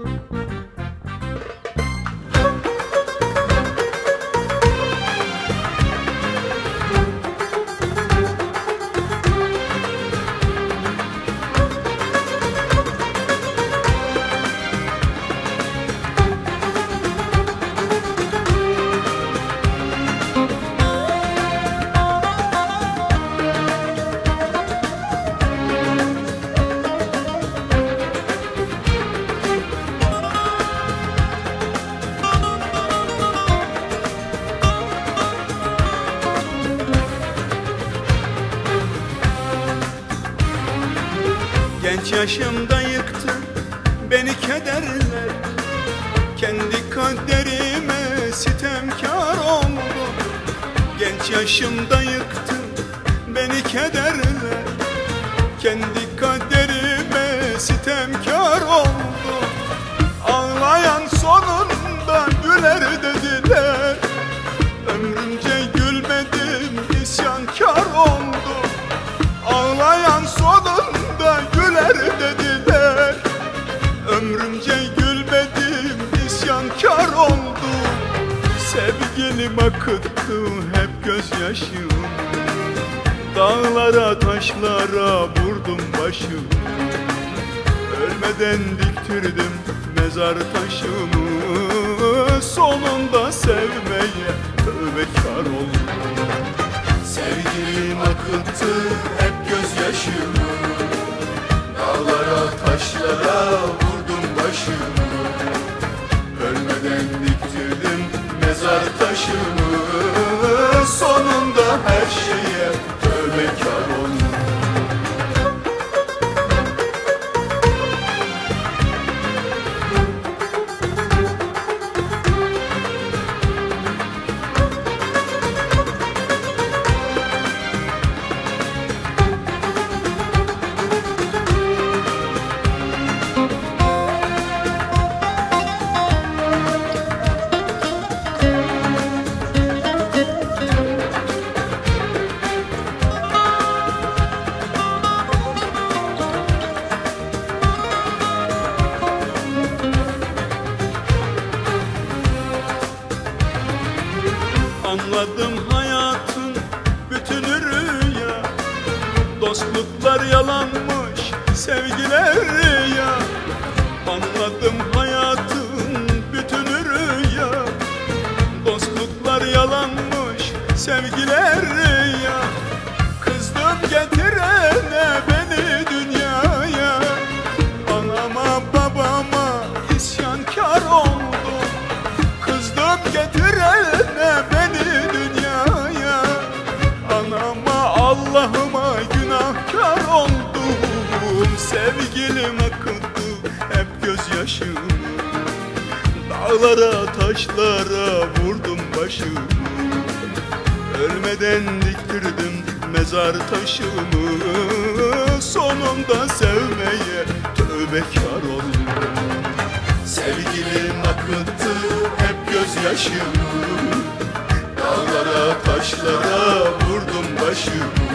Música Genç yaşımda yıktı beni kederler. Kendi kaderime sitemkar oldum Genç yaşımda yıktı beni kederler. Kendi kaderime sitemkar oldum Sevgilim akıttı hep gözyaşım. Dağlara taşlara vurdum başım Ölmeden diktirdim mezar taşımı. Sonunda sevmeye tövbekar oldum. Sevgilim akıttı hep gözyaşımı. Dağlara taşlara vurdum Anladım hayatın bütünü rüya. Dostluklar yalanmış sevgiler ya Anladım hayatın bütünü rüya. Dostluklar yalanmış sevgiler ya Kızdım getirene beni dünyaya. Anama babama isyankar oldum. Kızdım getirene Sevgilim akıttı hep gözyaşımı Dağlara taşlara vurdum başımı Ölmeden diktirdim mezar taşımı. Sonunda sevmeye tövbekar oldum. Sevgilim akıttı hep gözyaşımı Dağlara taşlara vurdum başımı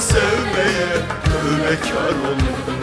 sevmeye tövbekar oldum